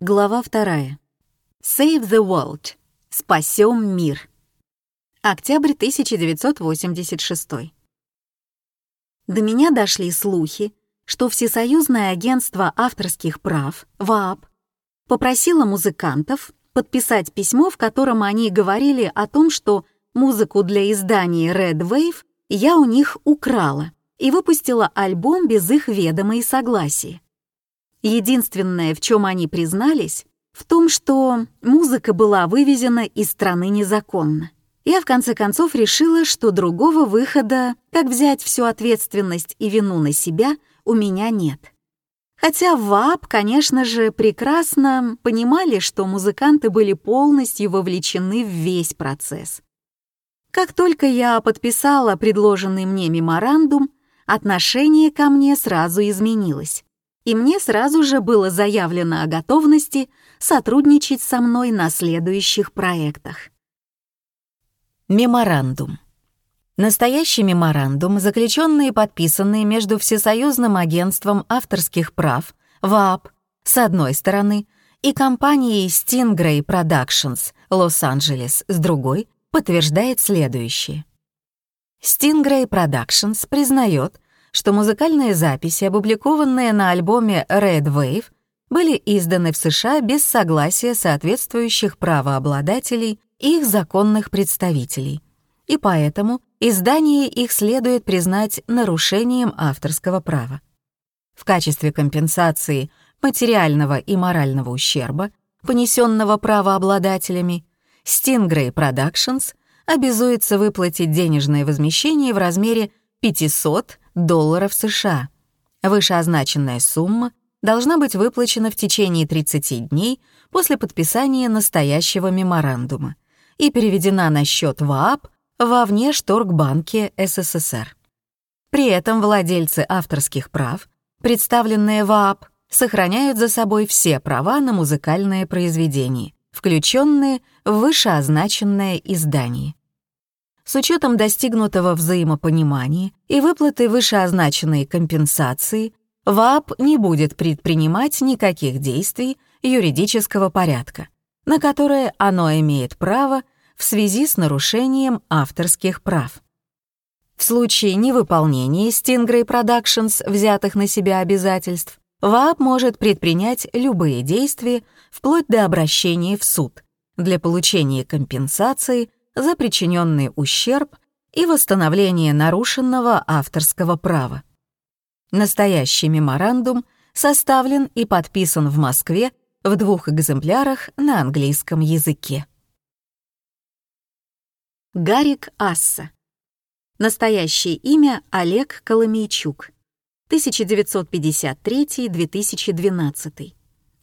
Глава вторая. Save the World. Спасем мир. Октябрь 1986. До меня дошли слухи, что Всесоюзное агентство авторских прав, ВААП, попросило музыкантов подписать письмо, в котором они говорили о том, что музыку для издания Red Wave я у них украла и выпустила альбом без их ведома и согласия. Единственное, в чем они признались, в том, что музыка была вывезена из страны незаконно. Я в конце концов решила, что другого выхода, как взять всю ответственность и вину на себя, у меня нет. Хотя ВАП, конечно же, прекрасно понимали, что музыканты были полностью вовлечены в весь процесс. Как только я подписала предложенный мне меморандум, отношение ко мне сразу изменилось, и мне сразу же было заявлено о готовности сотрудничать со мной на следующих проектах. Меморандум. Настоящий меморандум, заключенный и подписанный между Всесоюзным агентством авторских прав, ВААП, с одной стороны, и компанией Stingray Productions, Лос-Анджелес, с другой, подтверждает следующее. Stingray Productions признает, что музыкальные записи, опубликованные на альбоме Red Wave, были изданы в США без согласия соответствующих правообладателей и их законных представителей, и поэтому издание их следует признать нарушением авторского права. В качестве компенсации материального и морального ущерба, понесенного правообладателями, Stingray Productions обязуется выплатить денежное возмещение в размере 500 долларов США. Вышеозначенная сумма должна быть выплачена в течение 30 дней после подписания настоящего меморандума и переведена на счет ВААП во Внешторгбанке СССР. При этом владельцы авторских прав, представленные ВААП, сохраняют за собой все права на музыкальное произведение, включенные в вышеозначенное издание с учетом достигнутого взаимопонимания и выплаты вышеозначенной компенсации, ВАП не будет предпринимать никаких действий юридического порядка, на которые оно имеет право в связи с нарушением авторских прав. В случае невыполнения Stingray Productions взятых на себя обязательств, ВАП может предпринять любые действия вплоть до обращения в суд для получения компенсации за причиненный ущерб и восстановление нарушенного авторского права. Настоящий меморандум составлен и подписан в Москве в двух экземплярах на английском языке. Гарик Асса. Настоящее имя Олег Коломейчук. 1953-2012.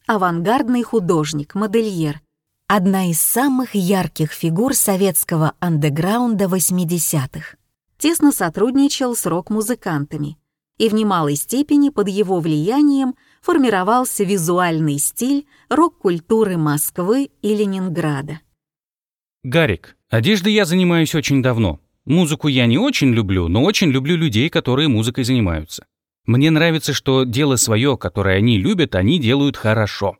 Авангардный художник, модельер, одна из самых ярких фигур советского андеграунда 80-х. Тесно сотрудничал с рок-музыкантами, и в немалой степени под его влиянием формировался визуальный стиль рок-культуры Москвы и Ленинграда. Гарик, одеждой я занимаюсь очень давно. Музыку я не очень люблю, но очень люблю людей, которые музыкой занимаются. Мне нравится, что дело свое, которое они любят, они делают хорошо.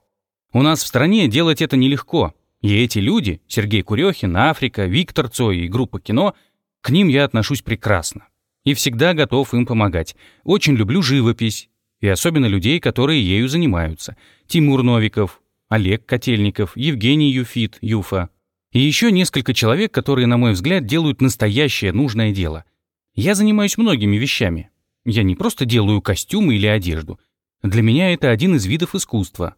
У нас в стране делать это нелегко. И эти люди, Сергей Курехин, Африка, Виктор Цой и группа кино, к ним я отношусь прекрасно. И всегда готов им помогать. Очень люблю живопись. И особенно людей, которые ею занимаются. Тимур Новиков, Олег Котельников, Евгений Юфит, Юфа. И еще несколько человек, которые, на мой взгляд, делают настоящее нужное дело. Я занимаюсь многими вещами. Я не просто делаю костюмы или одежду. Для меня это один из видов искусства.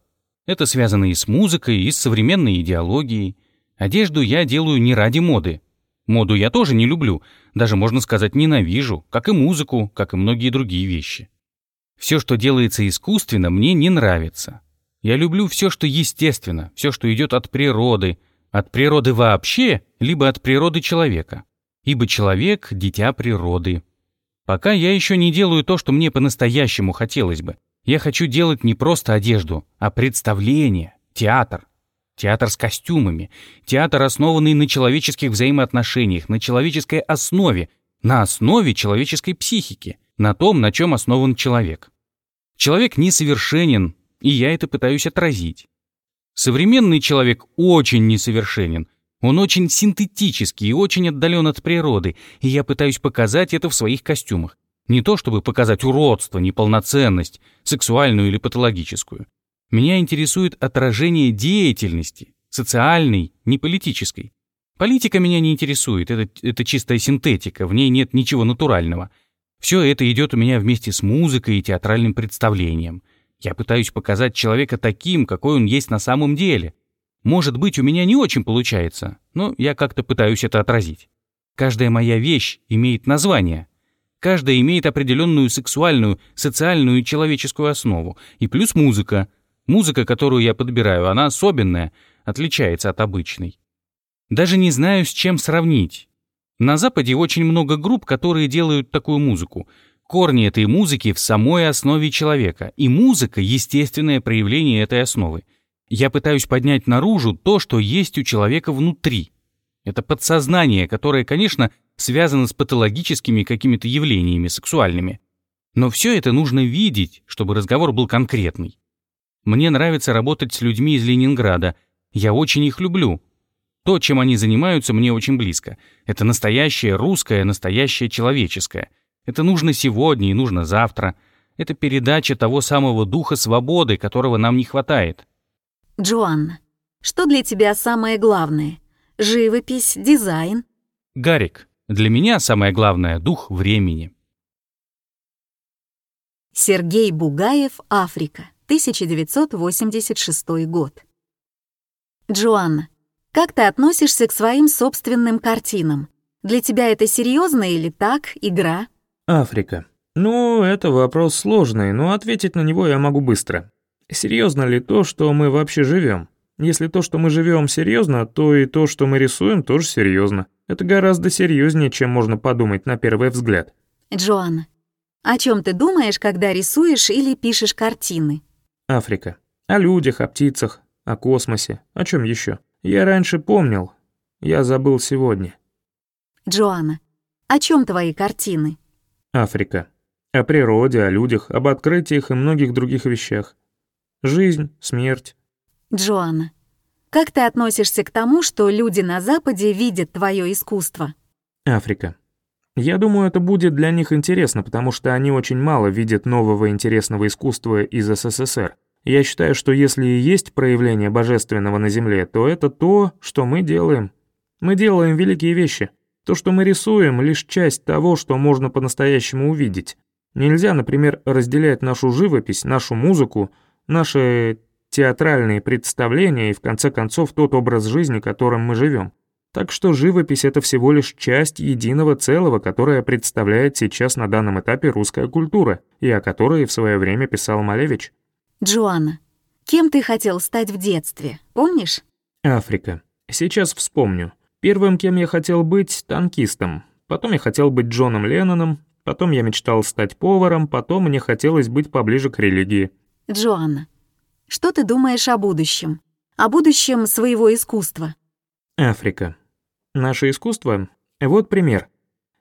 Это связано и с музыкой, и с современной идеологией. Одежду я делаю не ради моды. Моду я тоже не люблю, даже, можно сказать, ненавижу, как и музыку, как и многие другие вещи. Все, что делается искусственно, мне не нравится. Я люблю все, что естественно, все, что идет от природы, от природы вообще, либо от природы человека. Ибо человек — дитя природы. Пока я еще не делаю то, что мне по-настоящему хотелось бы. Я хочу делать не просто одежду, а представление, театр. Театр с костюмами. Театр, основанный на человеческих взаимоотношениях, на человеческой основе, на основе человеческой психики, на том, на чем основан человек. Человек несовершенен, и я это пытаюсь отразить. Современный человек очень несовершенен. Он очень синтетический и очень отдален от природы, и я пытаюсь показать это в своих костюмах. Не то чтобы показать уродство, неполноценность, сексуальную или патологическую. Меня интересует отражение деятельности, социальной, не политической. Политика меня не интересует, это, это чистая синтетика, в ней нет ничего натурального. Все это идет у меня вместе с музыкой и театральным представлением. Я пытаюсь показать человека таким, какой он есть на самом деле. Может быть, у меня не очень получается, но я как-то пытаюсь это отразить. Каждая моя вещь имеет название. Каждая имеет определенную сексуальную, социальную и человеческую основу. И плюс музыка. Музыка, которую я подбираю, она особенная, отличается от обычной. Даже не знаю, с чем сравнить. На Западе очень много групп, которые делают такую музыку — Корни этой музыки в самой основе человека, и музыка — естественное проявление этой основы. Я пытаюсь поднять наружу то, что есть у человека внутри. Это подсознание, которое, конечно, связано с патологическими какими-то явлениями сексуальными. Но все это нужно видеть, чтобы разговор был конкретный. Мне нравится работать с людьми из Ленинграда. Я очень их люблю. То, чем они занимаются, мне очень близко. Это настоящее русское, настоящее человеческое. Это нужно сегодня и нужно завтра. Это передача того самого духа свободы, которого нам не хватает. Джоанна, что для тебя самое главное? Живопись, дизайн? Гарик, для меня самое главное — дух времени. Сергей Бугаев, Африка, 1986 год. Джоанна, как ты относишься к своим собственным картинам? Для тебя это серьезно или так, игра? Африка. Ну, это вопрос сложный, но ответить на него я могу быстро. Серьезно ли то, что мы вообще живем? Если то, что мы живем, серьезно, то и то, что мы рисуем, тоже серьезно. Это гораздо серьезнее, чем можно подумать на первый взгляд. Джоанна, о чем ты думаешь, когда рисуешь или пишешь картины? Африка. О людях, о птицах, о космосе. О чем еще? Я раньше помнил. Я забыл сегодня. Джоанна, о чем твои картины? Африка. О природе, о людях, об открытиях и многих других вещах. Жизнь, смерть. Джоанна, как ты относишься к тому, что люди на Западе видят твое искусство? Африка. Я думаю, это будет для них интересно, потому что они очень мало видят нового интересного искусства из СССР. Я считаю, что если и есть проявление божественного на Земле, то это то, что мы делаем. Мы делаем великие вещи. То, что мы рисуем, лишь часть того, что можно по-настоящему увидеть. Нельзя, например, разделять нашу живопись, нашу музыку, наши театральные представления и, в конце концов, тот образ жизни, которым мы живем. Так что живопись — это всего лишь часть единого целого, которое представляет сейчас на данном этапе русская культура, и о которой в свое время писал Малевич. Джоанна, кем ты хотел стать в детстве, помнишь? Африка. Сейчас вспомню. Первым, кем я хотел быть, танкистом. Потом я хотел быть Джоном Ленноном, потом я мечтал стать поваром, потом мне хотелось быть поближе к религии. Джоанна, что ты думаешь о будущем? О будущем своего искусства? Африка. Наше искусство? Вот пример.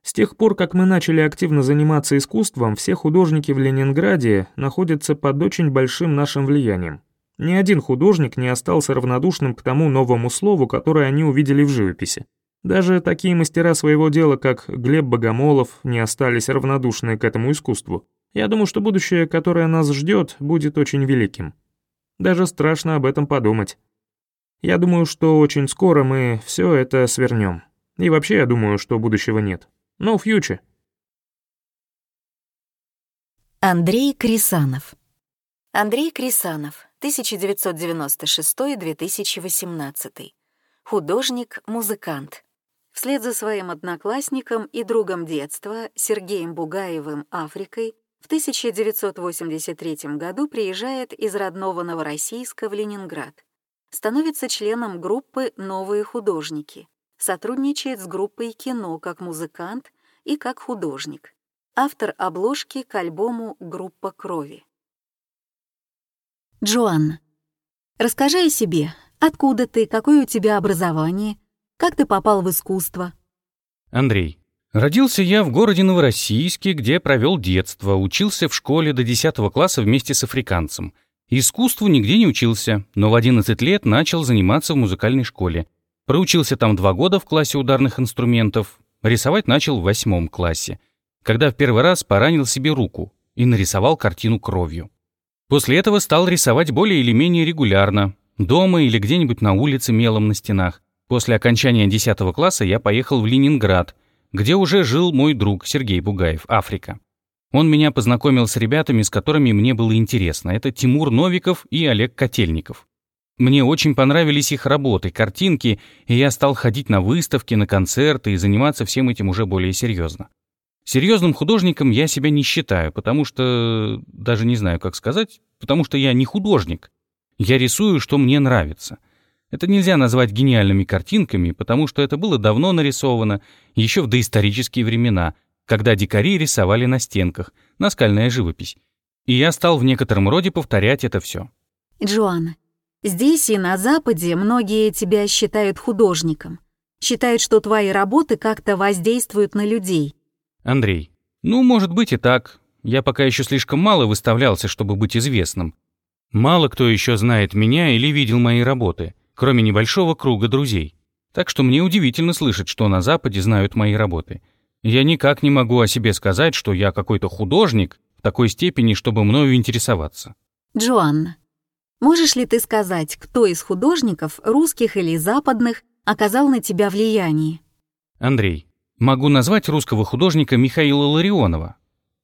С тех пор, как мы начали активно заниматься искусством, все художники в Ленинграде находятся под очень большим нашим влиянием. Ни один художник не остался равнодушным к тому новому слову, которое они увидели в живописи. Даже такие мастера своего дела, как Глеб Богомолов, не остались равнодушны к этому искусству. Я думаю, что будущее, которое нас ждет, будет очень великим. Даже страшно об этом подумать. Я думаю, что очень скоро мы все это свернем. И вообще, я думаю, что будущего нет. No future. Андрей Крисанов Андрей Крисанов 1996-2018. Художник, музыкант. Вслед за своим одноклассником и другом детства Сергеем Бугаевым Африкой в 1983 году приезжает из родного Новороссийска в Ленинград. Становится членом группы «Новые художники». Сотрудничает с группой «Кино» как музыкант и как художник. Автор обложки к альбому «Группа крови». Джоанна, расскажи о себе. Откуда ты, какое у тебя образование, как ты попал в искусство? Андрей. Родился я в городе Новороссийске, где провел детство, учился в школе до 10 класса вместе с африканцем. Искусству нигде не учился, но в 11 лет начал заниматься в музыкальной школе. Проучился там два года в классе ударных инструментов. Рисовать начал в восьмом классе, когда в первый раз поранил себе руку и нарисовал картину кровью. После этого стал рисовать более или менее регулярно, дома или где-нибудь на улице мелом на стенах. После окончания 10 класса я поехал в Ленинград, где уже жил мой друг Сергей Бугаев, Африка. Он меня познакомил с ребятами, с которыми мне было интересно. Это Тимур Новиков и Олег Котельников. Мне очень понравились их работы, картинки, и я стал ходить на выставки, на концерты и заниматься всем этим уже более серьезно. Серьезным художником я себя не считаю, потому что... Даже не знаю, как сказать, потому что я не художник. Я рисую, что мне нравится. Это нельзя назвать гениальными картинками, потому что это было давно нарисовано, еще в доисторические времена — когда дикари рисовали на стенках, наскальная живопись. И я стал в некотором роде повторять это все. Джоанна, здесь и на Западе многие тебя считают художником. Считают, что твои работы как-то воздействуют на людей. Андрей, ну, может быть и так. Я пока еще слишком мало выставлялся, чтобы быть известным. Мало кто еще знает меня или видел мои работы, кроме небольшого круга друзей. Так что мне удивительно слышать, что на Западе знают мои работы. Я никак не могу о себе сказать, что я какой-то художник в такой степени, чтобы мною интересоваться. Джоанна, можешь ли ты сказать, кто из художников, русских или западных, оказал на тебя влияние? Андрей, могу назвать русского художника Михаила Ларионова.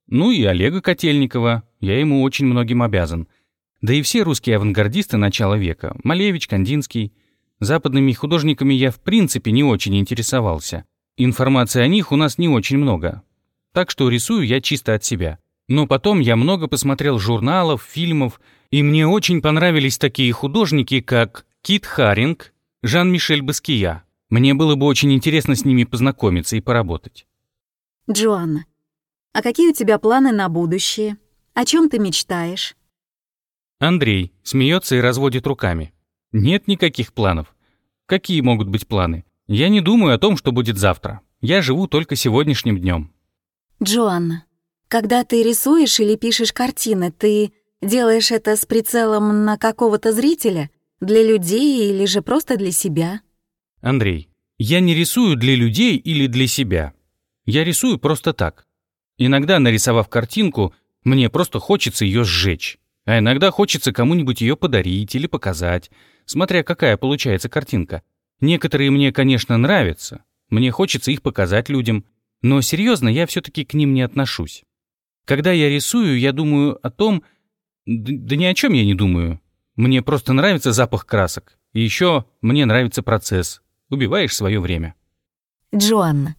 Ну и Олега Котельникова, я ему очень многим обязан. Да и все русские авангардисты начала века, Малевич, Кандинский. Западными художниками я в принципе не очень интересовался. Информации о них у нас не очень много. Так что рисую я чисто от себя. Но потом я много посмотрел журналов, фильмов, и мне очень понравились такие художники, как Кит Харинг, Жан-Мишель Баския. Мне было бы очень интересно с ними познакомиться и поработать. Джоанна, а какие у тебя планы на будущее? О чем ты мечтаешь? Андрей смеется и разводит руками. Нет никаких планов. Какие могут быть планы? Я не думаю о том, что будет завтра. Я живу только сегодняшним днем. Джоанна, когда ты рисуешь или пишешь картины, ты делаешь это с прицелом на какого-то зрителя? Для людей или же просто для себя? Андрей, я не рисую для людей или для себя. Я рисую просто так. Иногда, нарисовав картинку, мне просто хочется ее сжечь. А иногда хочется кому-нибудь ее подарить или показать, смотря какая получается картинка. Некоторые мне, конечно, нравятся, мне хочется их показать людям, но серьезно я все-таки к ним не отношусь. Когда я рисую, я думаю о том... Да ни о чем я не думаю. Мне просто нравится запах красок. И еще мне нравится процесс. Убиваешь свое время. Джоанна,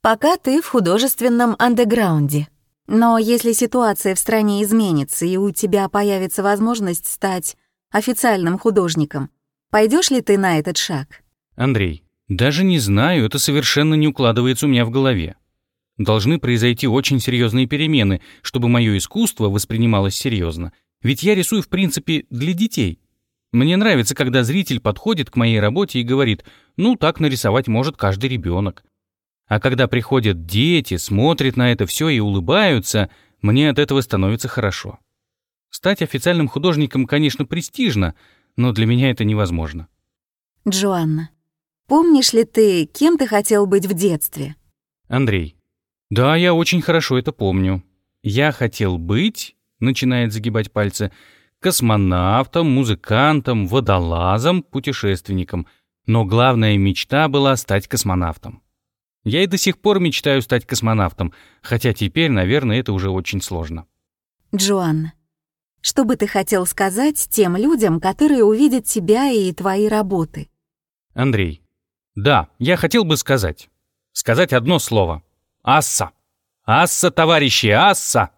пока ты в художественном андеграунде. Но если ситуация в стране изменится, и у тебя появится возможность стать официальным художником, пойдешь ли ты на этот шаг? Андрей, даже не знаю, это совершенно не укладывается у меня в голове. Должны произойти очень серьезные перемены, чтобы мое искусство воспринималось серьезно. Ведь я рисую, в принципе, для детей. Мне нравится, когда зритель подходит к моей работе и говорит, ну, так нарисовать может каждый ребенок. А когда приходят дети, смотрят на это все и улыбаются, мне от этого становится хорошо. Стать официальным художником, конечно, престижно, но для меня это невозможно. Джоанна, Помнишь ли ты, кем ты хотел быть в детстве? Андрей. Да, я очень хорошо это помню. Я хотел быть, начинает загибать пальцы, космонавтом, музыкантом, водолазом, путешественником. Но главная мечта была стать космонавтом. Я и до сих пор мечтаю стать космонавтом, хотя теперь, наверное, это уже очень сложно. Джоанна, что бы ты хотел сказать тем людям, которые увидят тебя и твои работы? Андрей, да, я хотел бы сказать. Сказать одно слово. Асса. Асса, товарищи, асса!